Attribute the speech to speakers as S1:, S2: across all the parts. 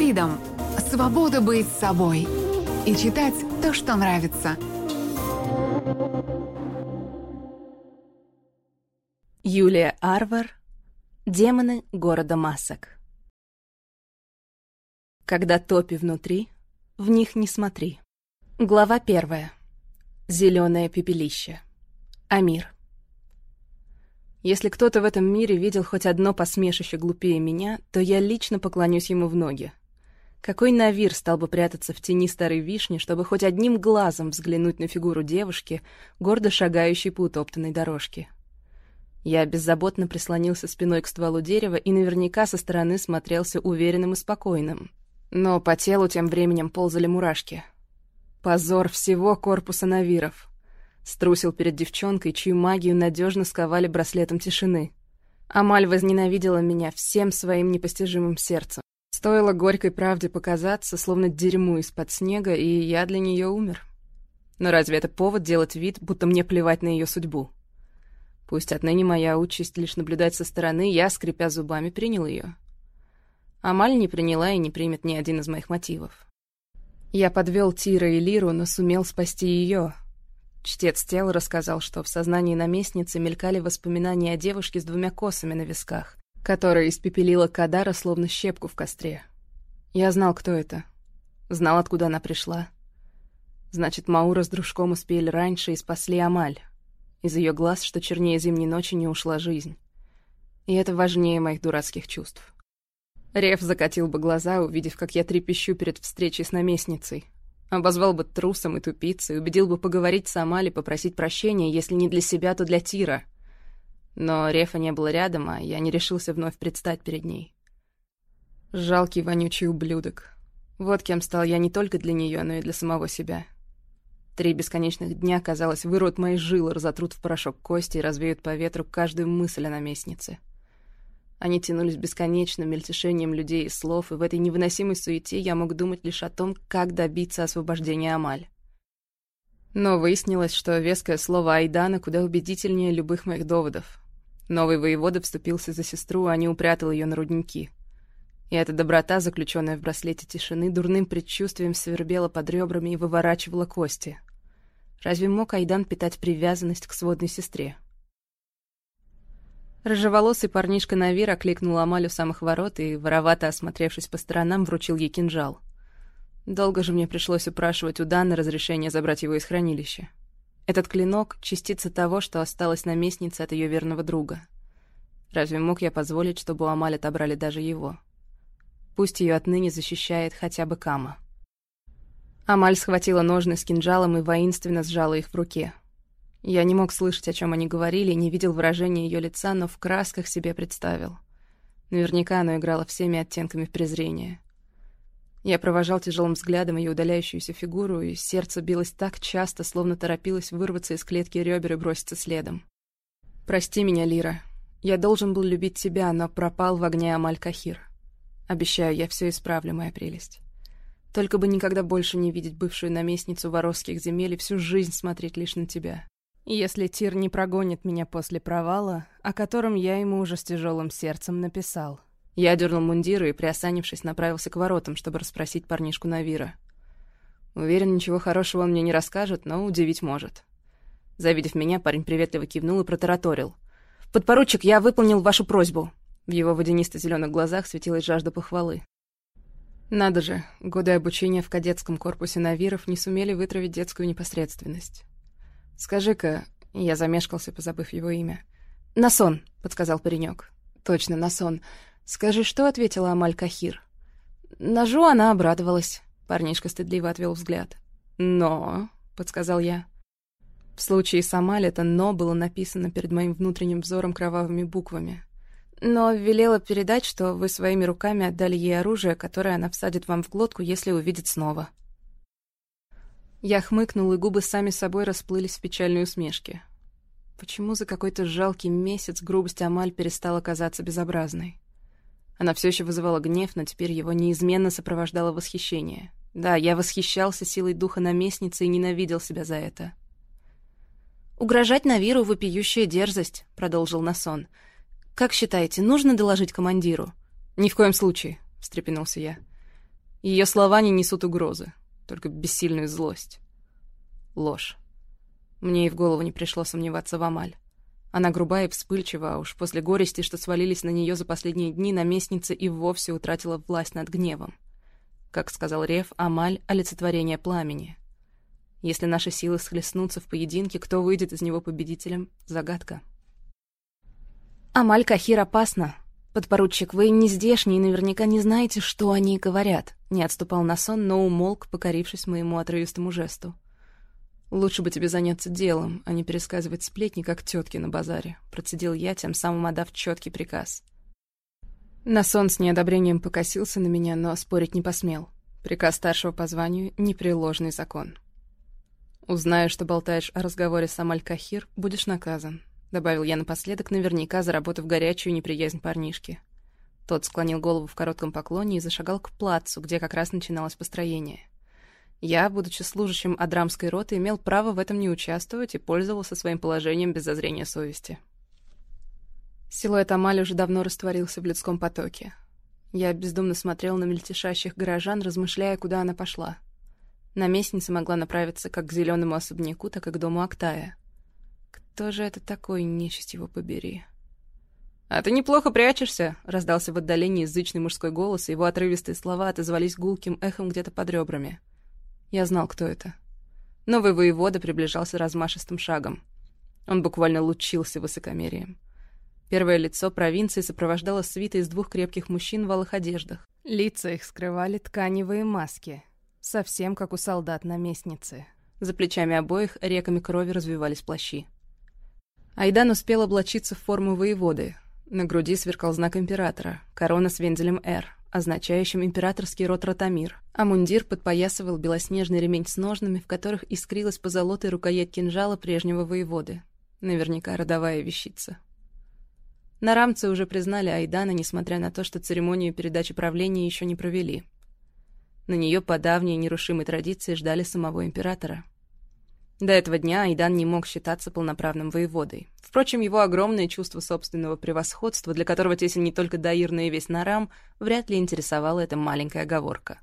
S1: Freedom – свобода быть собой и читать то, что нравится.
S2: Юлия Арвар «Демоны города масок». Когда топи внутри, в них не смотри. Глава первая. Зеленое пепелище. Амир. Если кто-то в этом мире видел хоть одно посмешище глупее меня, то я лично поклонюсь ему в ноги. Какой Навир стал бы прятаться в тени старой вишни, чтобы хоть одним глазом взглянуть на фигуру девушки, гордо шагающей по утоптанной дорожке? Я беззаботно прислонился спиной к стволу дерева и наверняка со стороны смотрелся уверенным и спокойным. Но по телу тем временем ползали мурашки. Позор всего корпуса Навиров. Струсил перед девчонкой, чью магию надежно сковали браслетом тишины. Амаль возненавидела меня всем своим непостижимым сердцем. Стоило горькой правде показаться, словно дерьму из-под снега, и я для нее умер. Но разве это повод делать вид, будто мне плевать на ее судьбу? Пусть отныне моя участь лишь наблюдать со стороны, я, скрипя зубами, принял ее. Амаль не приняла и не примет ни один из моих мотивов. Я подвел Тира и Лиру, но сумел спасти ее, Чтец тела рассказал, что в сознании наместницы мелькали воспоминания о девушке с двумя косами на висках, которая испепелила Кадара словно щепку в костре. Я знал, кто это. Знал, откуда она пришла. Значит, Маура с дружком успели раньше и спасли Амаль. Из ее глаз, что чернее зимней ночи, не ушла жизнь. И это важнее моих дурацких чувств. Рев закатил бы глаза, увидев, как я трепещу перед встречей с наместницей, Обозвал бы трусом и тупицей, убедил бы поговорить с Амали, попросить прощения, если не для себя, то для Тира. Но Рефа не было рядом, а я не решился вновь предстать перед ней. Жалкий вонючий ублюдок. Вот кем стал я не только для нее, но и для самого себя. Три бесконечных дня, казалось, вырвут мои жилы, разотрут в порошок кости и развеют по ветру каждую мысль о наместнице. Они тянулись бесконечным мельтешением людей и слов, и в этой невыносимой суете я мог думать лишь о том, как добиться освобождения Амаль. Но выяснилось, что веское слово Айдана куда убедительнее любых моих доводов. Новый воевода вступился за сестру, а не упрятал ее на рудники. И эта доброта, заключенная в браслете тишины, дурным предчувствием свербела под ребрами и выворачивала кости. Разве мог Айдан питать привязанность к сводной сестре? Рыжеволосый парнишка Навир окликнул Амаль у самых ворот и, воровато осмотревшись по сторонам, вручил ей кинжал. Долго же мне пришлось упрашивать у Даны разрешение забрать его из хранилища. Этот клинок — частица того, что осталось наместнице от ее верного друга. Разве мог я позволить, чтобы у Амаль отобрали даже его? Пусть ее отныне защищает хотя бы Кама. Амаль схватила ножны с кинжалом и воинственно сжала их в руке. Я не мог слышать, о чем они говорили, не видел выражения ее лица, но в красках себе представил. Наверняка оно играло всеми оттенками презрения. Я провожал тяжелым взглядом ее удаляющуюся фигуру, и сердце билось так часто, словно торопилось вырваться из клетки ребер и броситься следом. «Прости меня, Лира. Я должен был любить тебя, но пропал в огне Амаль-Кахир. Обещаю, я все исправлю, моя прелесть. Только бы никогда больше не видеть бывшую наместницу воровских земель и всю жизнь смотреть лишь на тебя. Если Тир не прогонит меня после провала, о котором я ему уже с тяжелым сердцем написал. Я дернул мундиры и, приосанившись, направился к воротам, чтобы расспросить парнишку Навира. Уверен, ничего хорошего он мне не расскажет, но удивить может. Завидев меня, парень приветливо кивнул и протараторил. «Подпоручик, я выполнил вашу просьбу!» В его водянисто-зеленых глазах светилась жажда похвалы. Надо же, годы обучения в кадетском корпусе Навиров не сумели вытравить детскую непосредственность. «Скажи-ка...» — я замешкался, позабыв его имя. «Насон», — подсказал паренек. «Точно, Насон. Скажи, что ответила Амаль Кахир?» Ножу она обрадовалась. Парнишка стыдливо отвел взгляд. «Но...» — подсказал я. В случае с Амаль это «но» было написано перед моим внутренним взором кровавыми буквами. Но велела передать, что вы своими руками отдали ей оружие, которое она всадит вам в глотку, если увидит снова. Я хмыкнул, и губы сами собой расплылись в печальной усмешке. Почему за какой-то жалкий месяц грубость Амаль перестала казаться безобразной? Она все еще вызывала гнев, но теперь его неизменно сопровождало восхищение. Да, я восхищался силой духа наместницы и ненавидел себя за это. «Угрожать Навиру — вопиющая дерзость», — продолжил Насон. «Как считаете, нужно доложить командиру?» «Ни в коем случае», — встрепенулся я. Ее слова не несут угрозы, только бессильную злость. Ложь. Мне и в голову не пришло сомневаться в Амаль. Она грубая и вспыльчива, а уж после горести, что свалились на нее за последние дни, наместница и вовсе утратила власть над гневом. Как сказал Рев, Амаль — олицетворение пламени. Если наши силы схлестнутся в поединке, кто выйдет из него победителем — загадка. «Амаль Кахир опасна. Подпоручик, вы не здешний и наверняка не знаете, что они говорят», — не отступал на сон, но умолк, покорившись моему отрывистому жесту. «Лучше бы тебе заняться делом, а не пересказывать сплетни, как тетки на базаре», — процедил я, тем самым отдав четкий приказ. Насон с неодобрением покосился на меня, но спорить не посмел. Приказ старшего по званию — непреложный закон. «Узнаю, что болтаешь о разговоре с Амаль-Кахир, будешь наказан», — добавил я напоследок, наверняка заработав горячую неприязнь парнишки. Тот склонил голову в коротком поклоне и зашагал к плацу, где как раз начиналось построение. Я, будучи служащим Адрамской роты, имел право в этом не участвовать и пользовался своим положением без зазрения совести. Силуэт Амали уже давно растворился в людском потоке. Я бездумно смотрел на мельтешащих горожан, размышляя, куда она пошла. Наместница могла направиться как к зеленому особняку, так и к дому Актая. Кто же это такой, нечисть его побери? «А ты неплохо прячешься», — раздался в отдалении язычный мужской голос, и его отрывистые слова отозвались гулким эхом где-то под ребрами. Я знал, кто это. Новый воевода приближался размашистым шагом. Он буквально лучился высокомерием. Первое лицо провинции сопровождало свита из двух крепких мужчин в алых одеждах. Лица их скрывали тканевые маски, совсем как у солдат на местнице. За плечами обоих реками крови развивались плащи. Айдан успел облачиться в форму воеводы. На груди сверкал знак императора, корона с вензелем «Р», означающим императорский род Ротамир, а мундир подпоясывал белоснежный ремень с ножнами, в которых искрилась позолотой рукоять кинжала прежнего воеводы. Наверняка родовая вещица. Нарамцы уже признали Айдана, несмотря на то, что церемонию передачи правления еще не провели. На нее по давней нерушимой традиции ждали самого императора. До этого дня Айдан не мог считаться полноправным воеводой. Впрочем, его огромное чувство собственного превосходства, для которого тесен не только Даир, но и весь Нарам, вряд ли интересовала эта маленькая оговорка.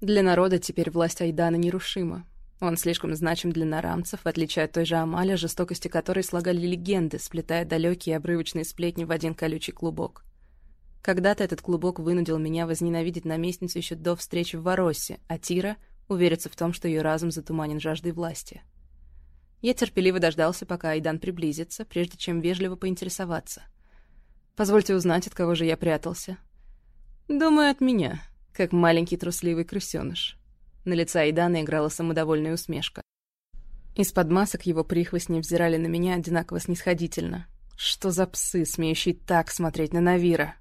S2: Для народа теперь власть Айдана нерушима. Он слишком значим для нарамцев, в отличие от той же Амаля, жестокости которой слагали легенды, сплетая далекие обрывочные сплетни в один колючий клубок. Когда-то этот клубок вынудил меня возненавидеть наместницу еще до встречи в Воросе, а Тира — увериться в том, что ее разум затуманен жаждой власти. Я терпеливо дождался, пока Айдан приблизится, прежде чем вежливо поинтересоваться. «Позвольте узнать, от кого же я прятался?» «Думаю, от меня, как маленький трусливый крысёныш». На лице Айдана играла самодовольная усмешка. Из-под масок его прихвостни взирали на меня одинаково снисходительно. Что за псы, смеющие так смотреть на Навира?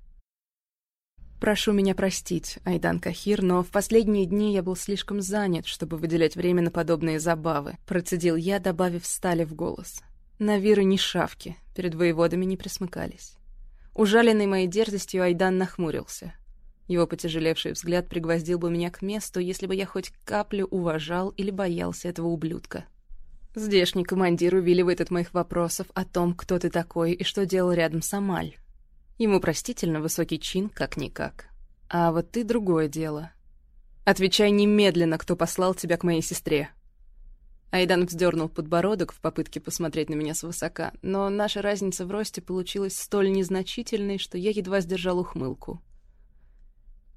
S2: Прошу меня простить, Айдан Кахир, но в последние дни я был слишком занят, чтобы выделять время на подобные забавы. Процедил я, добавив стали в голос. Навиры ни шавки, перед воеводами не присмыкались. Ужаленный моей дерзостью, Айдан нахмурился. Его потяжелевший взгляд пригвоздил бы меня к месту, если бы я хоть каплю уважал или боялся этого ублюдка. Здешний командир увиливает от моих вопросов о том, кто ты такой и что делал рядом с Амаль. Ему простительно высокий чин, как-никак. А вот ты другое дело. Отвечай немедленно, кто послал тебя к моей сестре. Айдан вздернул подбородок в попытке посмотреть на меня свысока, но наша разница в росте получилась столь незначительной, что я едва сдержал ухмылку.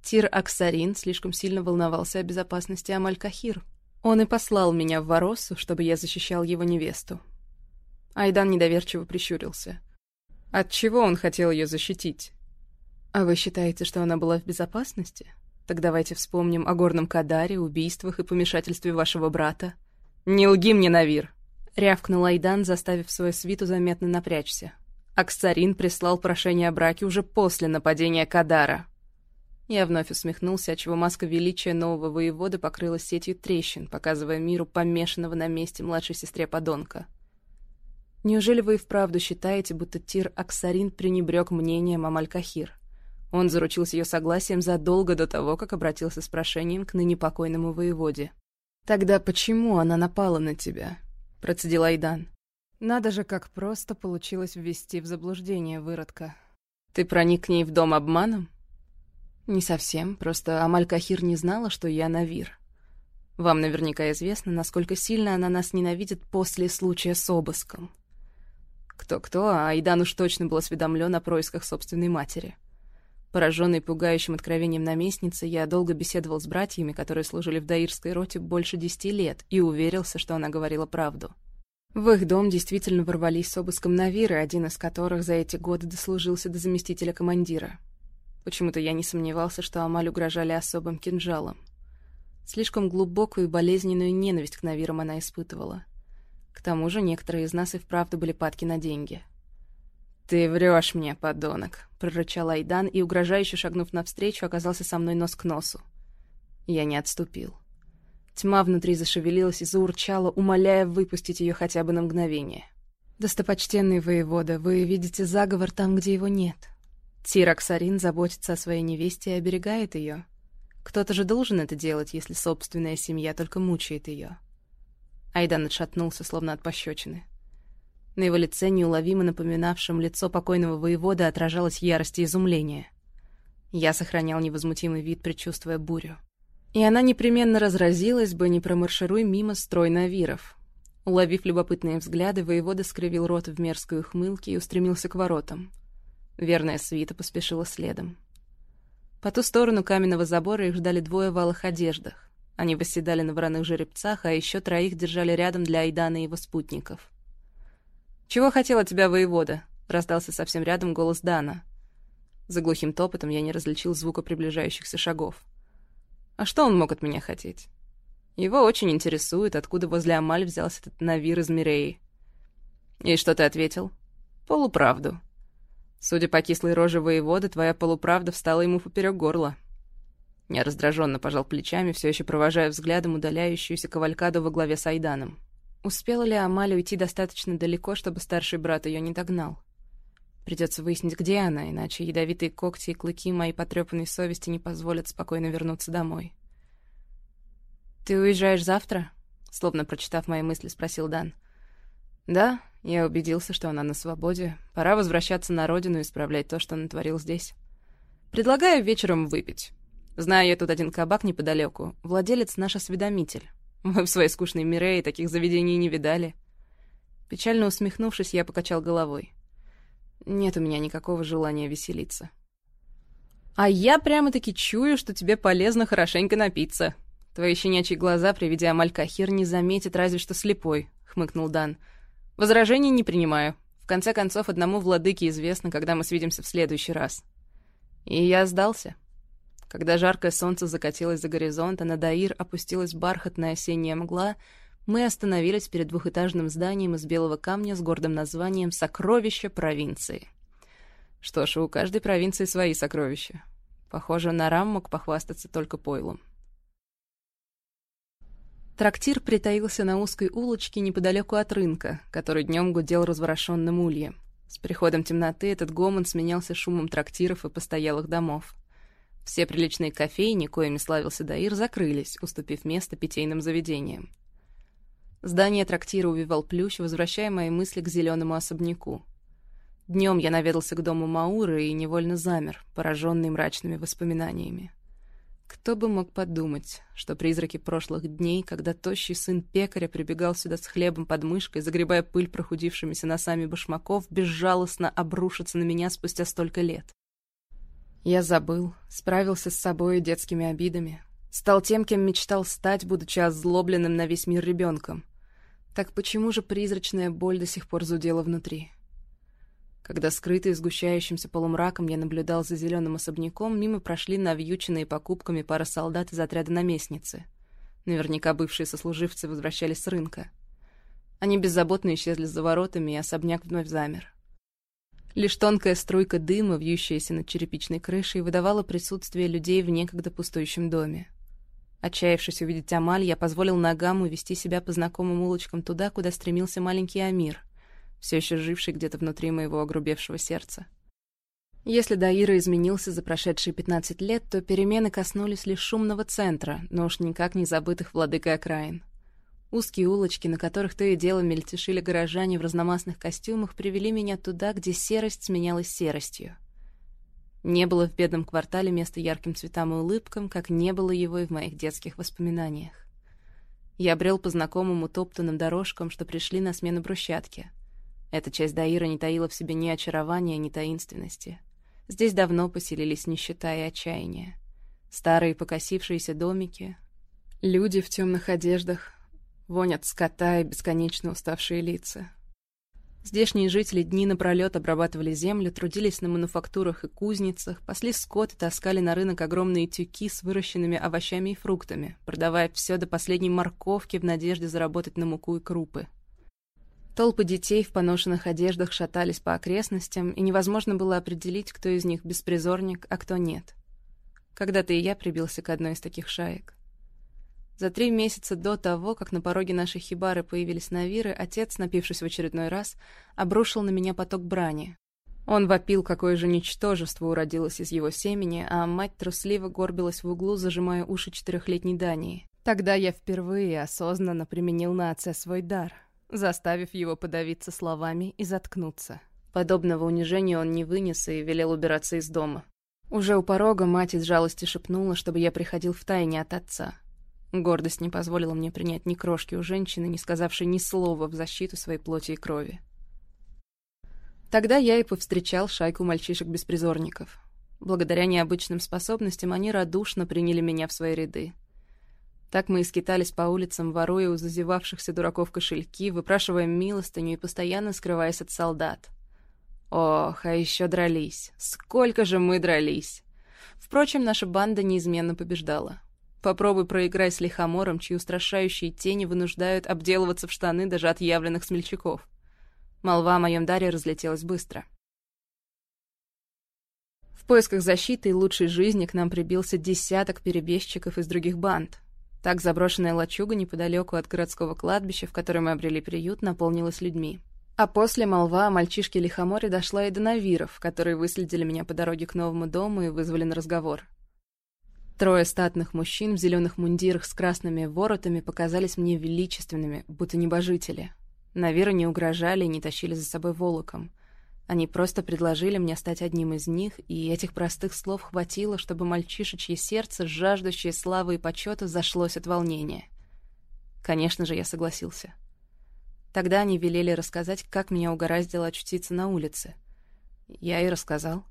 S2: Тир Аксарин слишком сильно волновался о безопасности Амаль-Кахир. Он и послал меня в Воросу, чтобы я защищал его невесту. Айдан недоверчиво прищурился. От чего он хотел ее защитить? А вы считаете, что она была в безопасности? Так давайте вспомним о горном Кадаре, убийствах и помешательстве вашего брата. Не лги мне, Навир! Рявкнул Айдан, заставив свою свиту заметно напрячься. Аксарин прислал прошение о браке уже после нападения Кадара. Я вновь усмехнулся, отчего маска величия нового воевода покрылась сетью трещин, показывая миру помешанного на месте младшей сестре подонка. Неужели вы и вправду считаете, будто Тир Аксарин пренебрег мнением Амаль-Кахир? Он заручился ее согласием задолго до того, как обратился с прошением к ныне покойному воеводе. «Тогда почему она напала на тебя?» — процедил Айдан. «Надо же, как просто получилось ввести в заблуждение выродка. Ты проник к ней в дом обманом?» «Не совсем, просто Амаль Кахир не знала, что я Навир. Вам наверняка известно, насколько сильно она нас ненавидит после случая с обыском. Кто-кто, а Айдан уж точно был осведомлен о происках собственной матери. Пораженный пугающим откровением наместницы, я долго беседовал с братьями, которые служили в Даирской роте больше десяти лет, и уверился, что она говорила правду. В их дом действительно ворвались с обыском Навиры, один из которых за эти годы дослужился до заместителя командира. Почему-то я не сомневался, что Амаль угрожали особым кинжалом. Слишком глубокую и болезненную ненависть к Навирам она испытывала. К тому же некоторые из нас и вправду были падки на деньги. «Ты врешь мне, подонок», — прорычал Айдан и, угрожающе шагнув навстречу, оказался со мной нос к носу. Я не отступил. Тьма внутри зашевелилась и заурчала, умоляя выпустить ее хотя бы на мгновение. «Достопочтенный воевода, вы видите заговор там, где его нет. Тирак Сарин заботится о своей невесте и оберегает ее. Кто-то же должен это делать, если собственная семья только мучает ее. Айдан отшатнулся, словно от пощечины. На его лице, неуловимо напоминавшем лицо покойного воевода, отражалась ярость и изумление. Я сохранял невозмутимый вид, предчувствуя бурю. И она непременно разразилась бы, не промаршируй мимо строй навиров. Уловив любопытные взгляды, воевода скривил рот в мерзкой ухмылке и устремился к воротам. Верная свита поспешила следом. По ту сторону каменного забора их ждали двое в алых одеждах. Они восседали на вороных жеребцах, а еще троих держали рядом для Айдана и его спутников. «Чего хотел от тебя воевода?» — раздался совсем рядом голос Дана. За глухим топотом я не различил звука приближающихся шагов. «А что он мог от меня хотеть?» Его очень интересует, откуда возле Амаль взялся этот Навир из Миреи. «И что ты ответил?» «Полуправду. Судя по кислой роже воеводы, твоя полуправда встала ему поперек горла. Я раздраженно пожал плечами, все еще провожая взглядом удаляющуюся кавалькаду во главе с Айданом. Успела ли Амаль уйти достаточно далеко, чтобы старший брат ее не догнал? Придется выяснить, где она, иначе ядовитые когти и клыки моей потрепанной совести не позволят спокойно вернуться домой. «Ты уезжаешь завтра?» Словно прочитав мои мысли, спросил Дан. «Да, я убедился, что она на свободе. Пора возвращаться на родину и исправлять то, что натворил здесь. Предлагаю вечером выпить. Знаю я тут один кабак неподалеку. Владелец наш осведомитель. Вы в своей скучной Мирее таких заведений не видали. Печально усмехнувшись, я покачал головой. Нет у меня никакого желания веселиться. А я прямо-таки чую, что тебе полезно хорошенько напиться. Твои щенячьи глаза при виде Амаль-Кахир не заметит разве что слепой, — хмыкнул Дан. — Возражений не принимаю. В конце концов, одному владыке известно, когда мы свидимся в следующий раз. И я сдался. Когда жаркое солнце закатилось за горизонт, а на Даир опустилась бархатная осенняя мгла, мы остановились перед двухэтажным зданием из белого камня с гордым названием «Сокровища провинции». Что ж, у каждой провинции свои сокровища. Похоже, Нарам мог похвастаться только пойлом. Трактир притаился на узкой улочке неподалеку от рынка, который днем гудел разворошенным ульем. С приходом темноты этот гомон сменялся шумом трактиров и постоялых домов. Все приличные кофейни, коими славился Даир, закрылись, уступив место питейным заведениям. Здание трактира увивал плющ, возвращая мои мысли к зеленому особняку. Днем я наведался к дому Мауры и невольно замер, пораженный мрачными воспоминаниями. Кто бы мог подумать, что призраки прошлых дней, когда тощий сын пекаря прибегал сюда с хлебом под мышкой, загребая пыль прохудившимися носами башмаков, безжалостно обрушатся на меня спустя столько лет. Я забыл, справился с собой и детскими обидами. Стал тем, кем мечтал стать, будучи озлобленным на весь мир ребенком. Так почему же призрачная боль до сих пор зудела внутри? Когда скрытый сгущающимся полумраком я наблюдал за зеленым особняком, мимо прошли навьюченные покупками пара солдат из отряда наместницы. Наверняка бывшие сослуживцы возвращались с рынка. Они беззаботно исчезли за воротами, и особняк вновь замер. Лишь тонкая струйка дыма, вьющаяся над черепичной крышей, выдавала присутствие людей в некогда пустующем доме. Отчаявшись увидеть Амаль, я позволил ногам увести себя по знакомым улочкам туда, куда стремился маленький Амир — все еще живший где-то внутри моего огрубевшего сердца. Если Даира изменился за прошедшие 15 лет, то перемены коснулись лишь шумного центра, но уж никак не забытых владыкой окраин. Узкие улочки, на которых то и дело мельтешили горожане в разномастных костюмах, привели меня туда, где серость сменялась серостью. Не было в бедном квартале места ярким цветам и улыбкам, как не было его и в моих детских воспоминаниях. Я брел по знакомым утоптанным дорожкам, что пришли на смену брусчатке. Эта часть Даира не таила в себе ни очарования, ни таинственности. Здесь давно поселились нищета и отчаяние. Старые покосившиеся домики, люди в темных одеждах, вонь от скота и бесконечно уставшие лица. Здешние жители дни напролет обрабатывали землю, трудились на мануфактурах и кузницах, пасли скот и таскали на рынок огромные тюки с выращенными овощами и фруктами, продавая все до последней морковки в надежде заработать на муку и крупы. Толпы детей в поношенных одеждах шатались по окрестностям, и невозможно было определить, кто из них беспризорник, а кто нет. Когда-то и я прибился к одной из таких шаек. За три месяца до того, как на пороге нашей хибары появились навиры, отец, напившись в очередной раз, обрушил на меня поток брани. Он вопил, какое же ничтожество уродилось из его семени, а мать трусливо горбилась в углу, зажимая уши четырехлетней Дании. Тогда я впервые осознанно применил на отца свой дар, заставив его подавиться словами и заткнуться. Подобного унижения он не вынес и велел убираться из дома. Уже у порога мать из жалости шепнула, чтобы я приходил в тайне от отца — Гордость не позволила мне принять ни крошки у женщины, не сказавшей ни слова в защиту своей плоти и крови. Тогда я и повстречал шайку мальчишек-беспризорников. Благодаря необычным способностям они радушно приняли меня в свои ряды. Так мы и скитались по улицам, воруя у зазевавшихся дураков кошельки, выпрашивая милостыню и постоянно скрываясь от солдат. Ох, а еще дрались. Сколько же мы дрались! Впрочем, наша банда неизменно побеждала. Попробуй проиграй с лихомором, чьи устрашающие тени вынуждают обделываться в штаны даже отъявленных смельчаков. Молва о моем даре разлетелась быстро. В поисках защиты и лучшей жизни к нам прибился десяток перебежчиков из других банд. Так заброшенная лачуга неподалеку от городского кладбища, в котором мы обрели приют, наполнилась людьми. А после молва о мальчишке Лихоморе дошла и до Навиров, которые выследили меня по дороге к новому дому и вызвали на разговор. Трое статных мужчин в зеленых мундирах с красными воротами показались мне величественными, будто небожители. Навира не угрожали и не тащили за собой волоком. Они просто предложили мне стать одним из них, и этих простых слов хватило, чтобы мальчишечье сердце, жаждущее славы и почета, зашлось от волнения. Конечно же, я согласился. Тогда они велели рассказать, как меня угораздило очутиться на улице. Я и рассказал.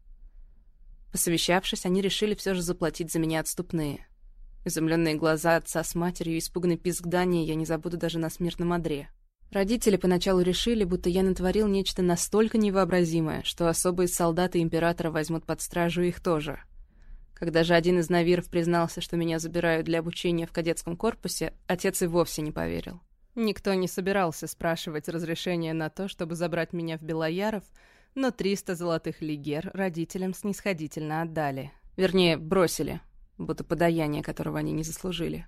S2: Посовещавшись, они решили все же заплатить за меня отступные. Изумленные глаза отца с матерью и испуганный писк Дани я не забуду даже на смертном одре. Родители поначалу решили, будто я натворил нечто настолько невообразимое, что особые солдаты императора возьмут под стражу их тоже. Когда же один из навиров признался, что меня забирают для обучения в кадетском корпусе, отец и вовсе не поверил. Никто не собирался спрашивать разрешения на то, чтобы забрать меня в Белояров, но 300 золотых лигер родителям снисходительно отдали. Вернее, бросили, будто подаяние, которого они не заслужили.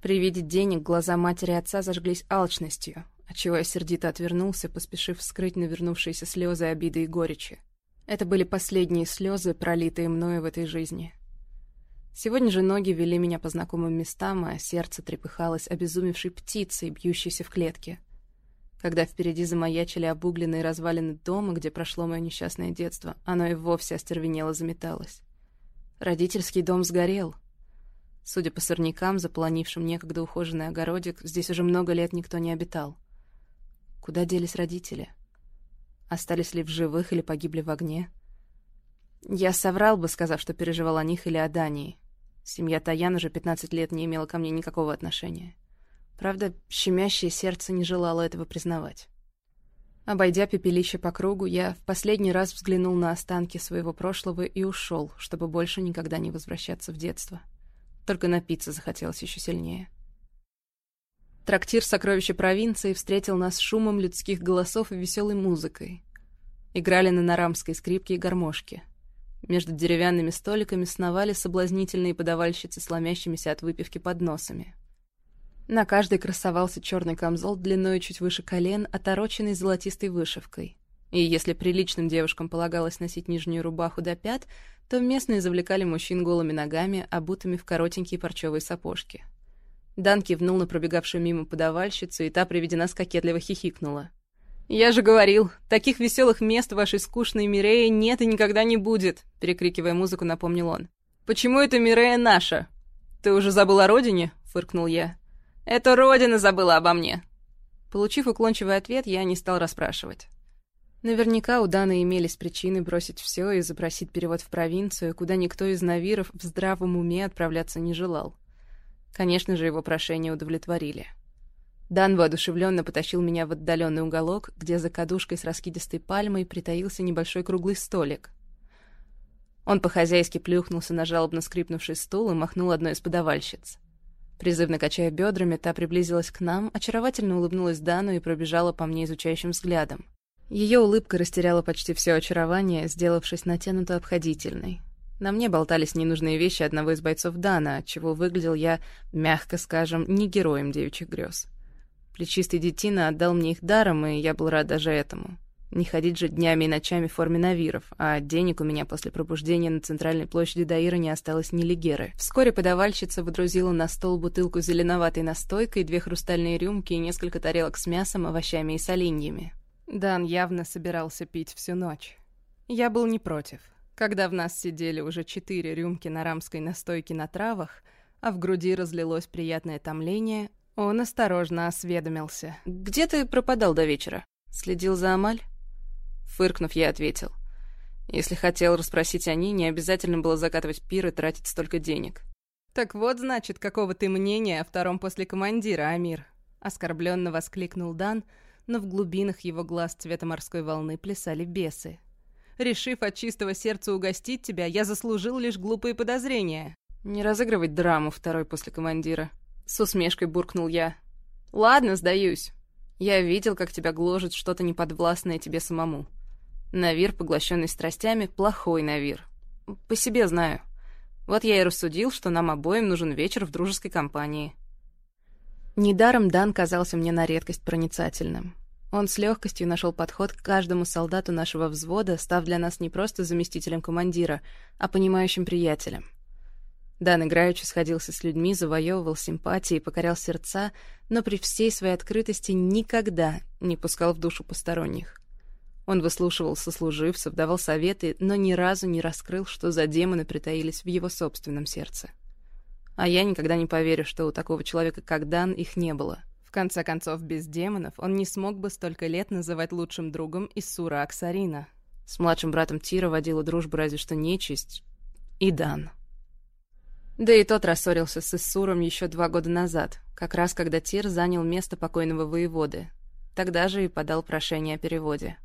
S2: При виде денег глаза матери и отца зажглись алчностью, отчего я сердито отвернулся, поспешив скрыть навернувшиеся слезы обиды и горечи. Это были последние слезы, пролитые мною в этой жизни. Сегодня же ноги вели меня по знакомым местам, а сердце трепыхалось обезумевшей птицей, бьющейся в клетке. Когда впереди замаячили обугленные развалины дома, где прошло мое несчастное детство, оно и вовсе остервенело заметалось. Родительский дом сгорел. Судя по сорнякам, заполонившим некогда ухоженный огородик, здесь уже много лет никто не обитал. Куда делись родители? Остались ли в живых или погибли в огне? Я соврал бы, сказав, что переживал о них или о Дании. Семья Таян уже 15 лет не имела ко мне никакого отношения. Правда, щемящее сердце не желало этого признавать. Обойдя пепелище по кругу, я в последний раз взглянул на останки своего прошлого и ушел, чтобы больше никогда не возвращаться в детство. Только напиться захотелось еще сильнее. Трактир «Сокровища провинции» встретил нас шумом людских голосов и веселой музыкой. Играли на нарамской скрипке и гармошке. Между деревянными столиками сновали соблазнительные подавальщицы с от выпивки подносами. На каждой красовался черный камзол длиной чуть выше колен, отороченный золотистой вышивкой. И если приличным девушкам полагалось носить нижнюю рубаху до пят, то местные завлекали мужчин голыми ногами, обутыми в коротенькие парчевые сапожки. Дан кивнул на пробегавшую мимо подавальщицу, и та при виде нас хихикнула. «Я же говорил, таких веселых мест в вашей скучной Мирее нет и никогда не будет», — перекрикивая музыку, напомнил он. «Почему эта Мирея наша?» «Ты уже забыл о родине?» — фыркнул я. «Это родина забыла обо мне». Получив уклончивый ответ, я не стал расспрашивать. Наверняка у Даны имелись причины бросить все и запросить перевод в провинцию, куда никто из навиров в здравом уме отправляться не желал. Конечно же, его прошение удовлетворили. Дан воодушевленно потащил меня в отдаленный уголок, где за кадушкой с раскидистой пальмой притаился небольшой круглый столик. Он по-хозяйски плюхнулся на жалобно скрипнувший стул и махнул одной из подавальщиц. Призывно качая бедрами, та приблизилась к нам, очаровательно улыбнулась Дану и пробежала по мне изучающим взглядом. Ее улыбка растеряла почти все очарование, сделавшись натянуто обходительной. На мне болтались ненужные вещи одного из бойцов Дана, отчего выглядел я, мягко скажем, не героем девичьих грез. Плечистый детина отдал мне их даром, и я был рад даже этому. Не ходить же днями и ночами в форме навиров, а денег у меня после пробуждения на центральной площади Даира не осталось ни легеры. Вскоре подавальщица выдрузила на стол бутылку зеленоватой настойкой, две хрустальные рюмки и несколько тарелок с мясом, овощами и соленьями. Дан явно собирался пить всю ночь. Я был не против. Когда в нас сидели уже четыре рюмки на рамской настойке на травах, а в груди разлилось приятное томление, он осторожно осведомился. «Где ты пропадал до вечера? Следил за Амаль?» Фыркнув, я ответил. Если хотел расспросить о ней, не обязательно было закатывать пир и тратить столько денег. «Так вот, значит, какого ты мнения о втором после командира, Амир?» Оскорбленно воскликнул Дан, но в глубинах его глаз цвета морской волны плясали бесы. «Решив от чистого сердца угостить тебя, я заслужил лишь глупые подозрения». «Не разыгрывать драму второй после командира», — с усмешкой буркнул я. «Ладно, сдаюсь. Я видел, как тебя гложет что-то неподвластное тебе самому. Навир, поглощенный страстями, плохой Навир. По себе знаю. Вот я и рассудил, что нам обоим нужен вечер в дружеской компании. Недаром Дан казался мне на редкость проницательным. Он с легкостью нашел подход к каждому солдату нашего взвода, став для нас не просто заместителем командира, а понимающим приятелем. Дан играючи сходился с людьми, завоевывал симпатии, покорял сердца, но при всей своей открытости никогда не пускал в душу посторонних. Он выслушивал сослуживцев, давал советы, но ни разу не раскрыл, что за демоны притаились в его собственном сердце. А я никогда не поверю, что у такого человека, как Дан, их не было. В конце концов, без демонов он не смог бы столько лет называть лучшим другом Исура Аксарина. С младшим братом Тира водила дружбу разве что нечисть и Дан. Да и тот рассорился с Иссуром еще два года назад, как раз когда Тир занял место покойного воеводы. Тогда же и подал прошение о переводе.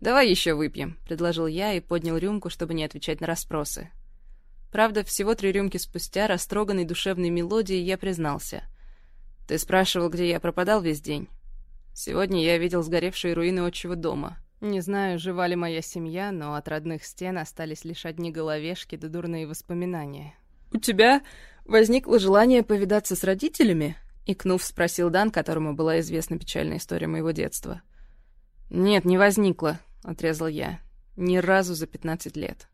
S2: «Давай еще выпьем», — предложил я и поднял рюмку, чтобы не отвечать на расспросы. Правда, всего три рюмки спустя, растроганной душевной мелодией, я признался. «Ты спрашивал, где я пропадал весь день. Сегодня я видел сгоревшие руины отчего дома. Не знаю, жива ли моя семья, но от родных стен остались лишь одни головешки да дурные воспоминания». «У тебя возникло желание повидаться с родителями?» — икнув, спросил Дан, которому была известна печальная история моего детства. «Нет, не возникло», — отрезал я. «Ни разу за пятнадцать лет».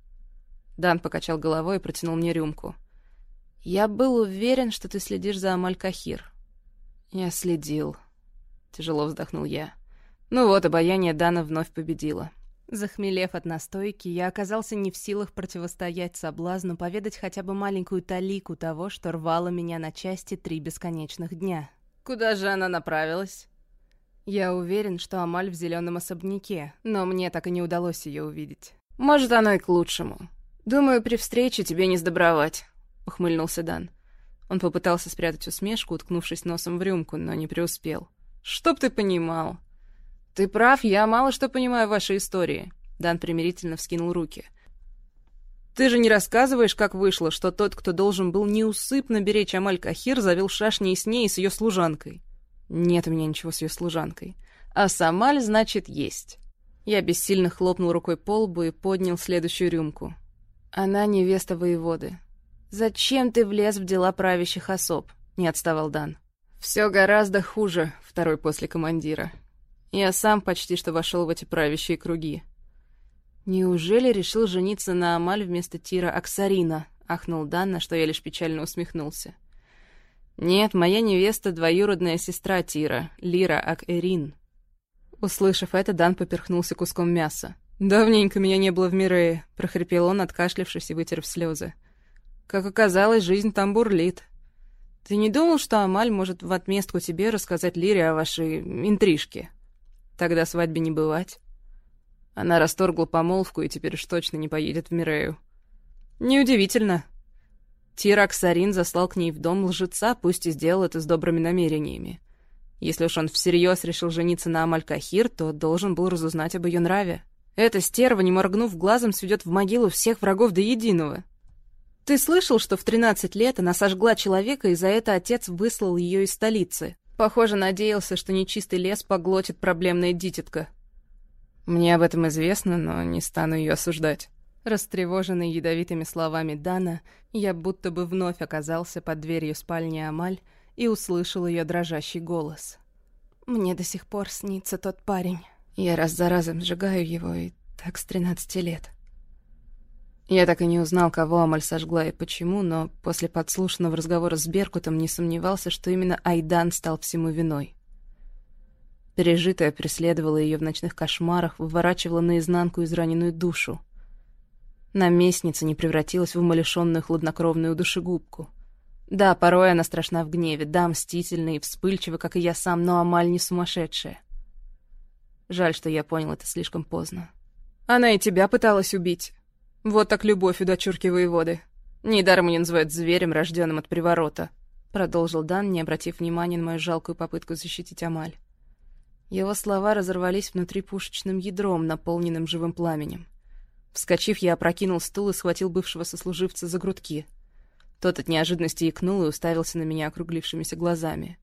S2: Дан покачал головой и протянул мне рюмку. «Я был уверен, что ты следишь за Амаль-Кахир». «Я следил», — тяжело вздохнул я. Ну вот, обаяние Дана вновь победило. Захмелев от настойки, я оказался не в силах противостоять соблазну поведать хотя бы маленькую талику того, что рвало меня на части три бесконечных дня. «Куда же она направилась?» Я уверен, что Амаль в зеленом особняке, но мне так и не удалось ее увидеть. Может, оно и к лучшему. Думаю, при встрече тебе не сдобровать, ухмыльнулся Дан. Он попытался спрятать усмешку, уткнувшись носом в рюмку, но не преуспел. Чтоб ты понимал. Ты прав, я мало что понимаю в вашей истории. Дан примирительно вскинул руки. Ты же не рассказываешь, как вышло, что тот, кто должен был неусыпно беречь Амаль Кахир, завел шашни с ней, и с ее служанкой. Нет у меня ничего с ее служанкой. А Самаль, значит, есть. Я бессильно хлопнул рукой по лбу и поднял следующую рюмку. Она невеста воеводы. «Зачем ты влез в дела правящих особ?» — не отставал Дан. «Все гораздо хуже», — второй после командира. Я сам почти что вошел в эти правящие круги. «Неужели решил жениться на Амаль вместо Тира Аксарина?» — ахнул Дан, на что я лишь печально усмехнулся. «Нет, моя невеста — двоюродная сестра Тира, Лира Ак-Эрин». Услышав это, Дан поперхнулся куском мяса. «Давненько меня не было в Мирее», — прохрипел он, откашлившись и вытерев слезы. «Как оказалось, жизнь там бурлит. Ты не думал, что Амаль может в отместку тебе рассказать Лире о вашей интрижке? Тогда свадьбе не бывать». Она расторгла помолвку и теперь уж точно не поедет в Мирею. Неудивительно. Тирак Сарин заслал к ней в дом лжеца, пусть и сделал это с добрыми намерениями. Если уж он всерьез решил жениться на Амаль-Кахир, то должен был разузнать об ее нраве. Эта стерва, не моргнув глазом, сведет в могилу всех врагов до единого. Ты слышал, что в 13 лет она сожгла человека, и за это отец выслал ее из столицы? Похоже, надеялся, что нечистый лес поглотит проблемная дитятка. Мне об этом известно, но не стану ее осуждать. Растревоженный ядовитыми словами Дана, я будто бы вновь оказался под дверью спальни Амаль и услышал ее дрожащий голос. «Мне до сих пор снится тот парень». Я раз за разом сжигаю его, и так с тринадцати лет. Я так и не узнал, кого Амаль сожгла и почему, но после подслушанного разговора с Беркутом не сомневался, что именно Айдан стал всему виной. Пережитое преследовало ее в ночных кошмарах, выворачивало наизнанку израненную душу. Наместница не превратилась в умалишенную хладнокровную душегубку. Да, порой она страшна в гневе, да, мстительна и вспыльчива, как и я сам, но Амаль не сумасшедшая. Жаль, что я понял это слишком поздно. Она и тебя пыталась убить. Вот так любовь у дочурки воеводы. Недаром ее называют зверем, рожденным от приворота. Продолжил Дан, не обратив внимания на мою жалкую попытку защитить Амаль. Его слова разорвались внутри пушечным ядром, наполненным живым пламенем. Вскочив, я опрокинул стул и схватил бывшего сослуживца за грудки. Тот от неожиданности икнул и уставился на меня округлившимися глазами.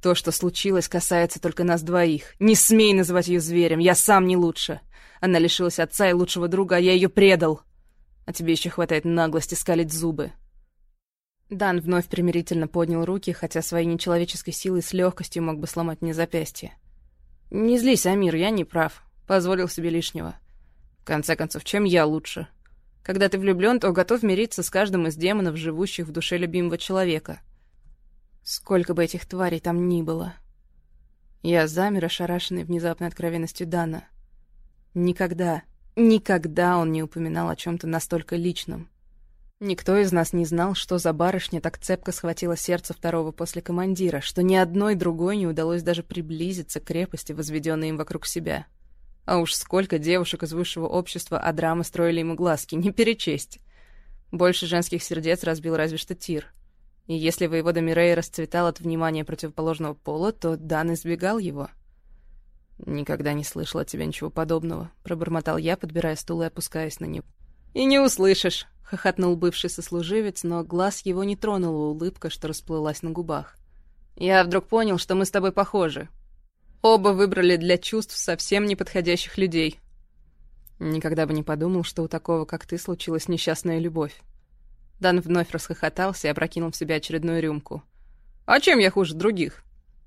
S2: То, что случилось, касается только нас двоих. Не смей называть ее зверем, я сам не лучше. Она лишилась отца и лучшего друга, а я ее предал. А тебе еще хватает наглости скалить зубы. Дан вновь примирительно поднял руки, хотя своей нечеловеческой силой с легкостью мог бы сломать мне запястье. «Не злись, Амир, я не прав. Позволил себе лишнего. Конце концов, чем я лучше? Когда ты влюблен, то готов мириться с каждым из демонов, живущих в душе любимого человека. Сколько бы этих тварей там ни было. Я замер, ошарашенный внезапной откровенностью Дана. Никогда, никогда он не упоминал о чем-то настолько личном. Никто из нас не знал, что за барышня так цепко схватила сердце второго после командира, что ни одной другой не удалось даже приблизиться к крепости, возведенной им вокруг себя. А уж сколько девушек из высшего общества Адрама строили ему глазки, не перечесть. Больше женских сердец разбил разве что Тир. И если воевода Мирей расцветал от внимания противоположного пола, то Дан избегал его. «Никогда не слышал от тебя ничего подобного», — пробормотал я, подбирая стул и опускаясь на него. «И не услышишь», — хохотнул бывший сослуживец, но глаз его не тронула улыбка, что расплылась на губах. «Я вдруг понял, что мы с тобой похожи. Оба выбрали для чувств совсем неподходящих людей». Никогда бы не подумал, что у такого, как ты, случилась несчастная любовь. Дан вновь расхохотался и опрокинул в себя очередную рюмку. «А чем я хуже других?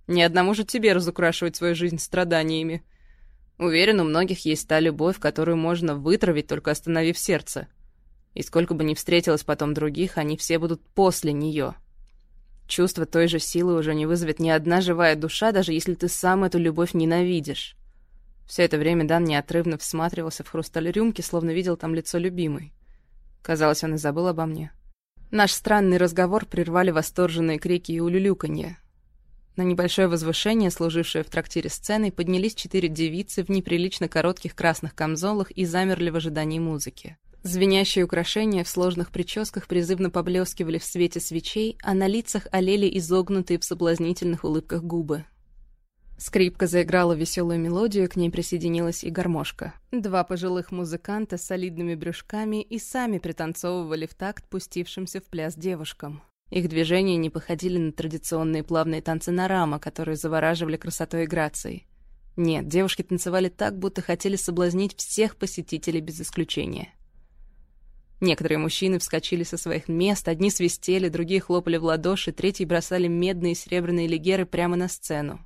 S2: Ни одному же тебе разукрашивать свою жизнь страданиями. Уверен, у многих есть та любовь, которую можно вытравить, только остановив сердце. И сколько бы ни встретилось потом других, они все будут после нее. Чувство той же силы уже не вызовет ни одна живая душа, даже если ты сам эту любовь ненавидишь». Все это время Дан неотрывно всматривался в хрусталь рюмки, словно видел там лицо любимой. Казалось, он и забыл обо мне. Наш странный разговор прервали восторженные крики и улюлюканье. На небольшое возвышение, служившее в трактире сценой, поднялись четыре девицы в неприлично коротких красных камзолах и замерли в ожидании музыки. Звенящие украшения в сложных прическах призывно поблескивали в свете свечей, а на лицах олели изогнутые в соблазнительных улыбках губы. Скрипка заиграла веселую мелодию, к ней присоединилась и гармошка. Два пожилых музыканта с солидными брюшками и сами пританцовывали в такт пустившимся в пляс девушкам. Их движения не походили на традиционные плавные танцы Нарама, которые завораживали красотой и грацией. Нет, девушки танцевали так, будто хотели соблазнить всех посетителей без исключения. Некоторые мужчины вскочили со своих мест, одни свистели, другие хлопали в ладоши, третьи бросали медные и серебряные легеры прямо на сцену.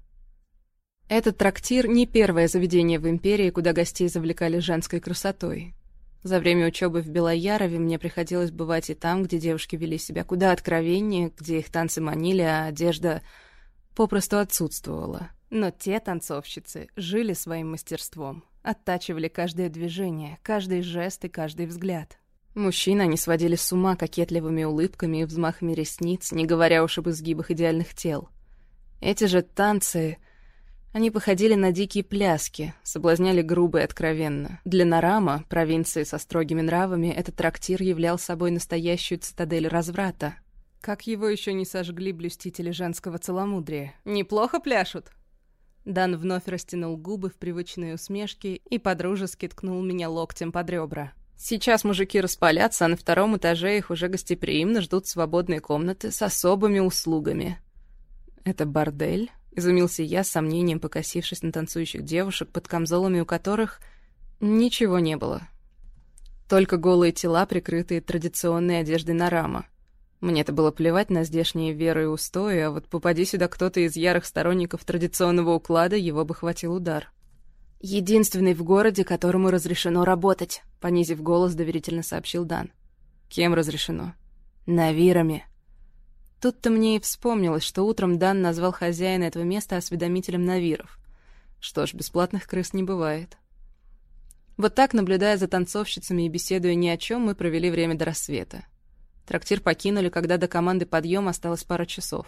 S2: Этот трактир не первое заведение в Империи, куда гостей завлекали женской красотой. За время учебы в Белоярове мне приходилось бывать и там, где девушки вели себя куда откровеннее, где их танцы манили, а одежда попросту отсутствовала. Но те танцовщицы жили своим мастерством, оттачивали каждое движение, каждый жест и каждый взгляд. Мужчин они сводили с ума кокетливыми улыбками и взмахами ресниц, не говоря уж об изгибах идеальных тел. Эти же танцы... Они походили на дикие пляски, соблазняли грубо и откровенно. Для Нарама, провинции со строгими нравами, этот трактир являл собой настоящую цитадель разврата. Как его еще не сожгли блюстители женского целомудрия? Неплохо пляшут? Дан вновь растянул губы в привычные усмешки и подружески ткнул меня локтем под ребра. Сейчас мужики распалятся, а на втором этаже их уже гостеприимно ждут свободные комнаты с особыми услугами. «Это бордель?» — изумился я, с сомнением покосившись на танцующих девушек, под камзолами у которых ничего не было. Только голые тела, прикрытые традиционной одеждой на рама. Мне-то было плевать на здешние веры и устои, а вот попади сюда кто-то из ярых сторонников традиционного уклада, его бы хватил удар. «Единственный в городе, которому разрешено работать», — понизив голос, доверительно сообщил Дан. «Кем разрешено?» «Навирами». Тут-то мне и вспомнилось, что утром Дан назвал хозяина этого места осведомителем Навиров. Что ж, бесплатных крыс не бывает. Вот так, наблюдая за танцовщицами и беседуя ни о чем, мы провели время до рассвета. Трактир покинули, когда до команды подъема осталось пара часов.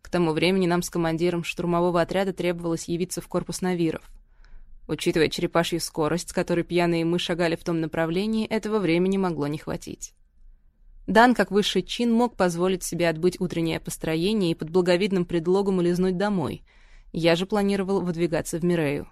S2: К тому времени нам с командиром штурмового отряда требовалось явиться в корпус Навиров — Учитывая черепашью скорость, с которой пьяные мы шагали в том направлении, этого времени могло не хватить. Дан, как высший чин, мог позволить себе отбыть утреннее построение и под благовидным предлогом улизнуть домой. Я же планировал выдвигаться в Мирею.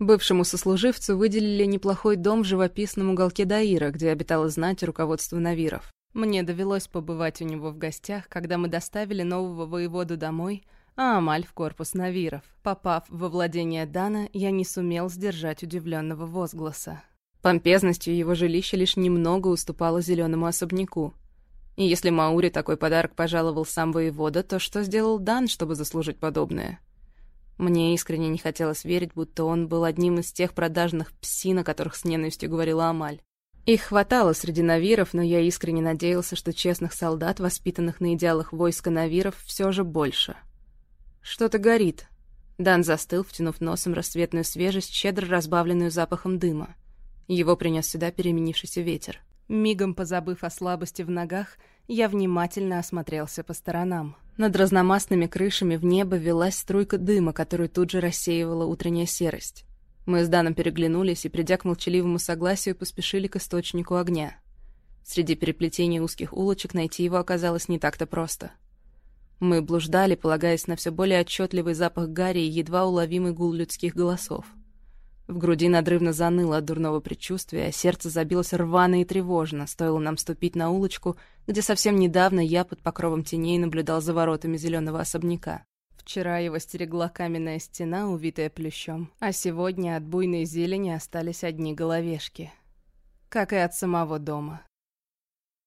S2: Бывшему сослуживцу выделили неплохой дом в живописном уголке Даира, где обитало знать руководство Навиров. Мне довелось побывать у него в гостях, когда мы доставили нового воеводу домой — а Амаль в корпус Навиров. Попав во владение Дана, я не сумел сдержать удивленного возгласа. Помпезностью его жилище лишь немного уступало зеленому особняку. И если Маури такой подарок пожаловал сам воевода, то что сделал Дан, чтобы заслужить подобное? Мне искренне не хотелось верить, будто он был одним из тех продажных псин, о которых с ненавистью говорила Амаль. Их хватало среди навиров, но я искренне надеялся, что честных солдат, воспитанных на идеалах войска навиров, все же больше. Что-то горит. Дан застыл, втянув носом рассветную свежесть, щедро разбавленную запахом дыма. Его принес сюда переменившийся ветер. Мигом позабыв о слабости в ногах, я внимательно осмотрелся по сторонам. Над разномастными крышами в небо велась струйка дыма, которую тут же рассеивала утренняя серость. Мы с Даном переглянулись и, придя к молчаливому согласию, поспешили к источнику огня. Среди переплетений узких улочек найти его оказалось не так-то просто — мы блуждали, полагаясь на все более отчетливый запах гари и едва уловимый гул людских голосов. В груди надрывно заныло от дурного предчувствия, а сердце забилось рвано и тревожно, стоило нам ступить на улочку, где совсем недавно я под покровом теней наблюдал за воротами зеленого особняка. Вчера его стерегла каменная стена, увитая плющом, а сегодня от буйной зелени остались одни головешки. Как и от самого дома.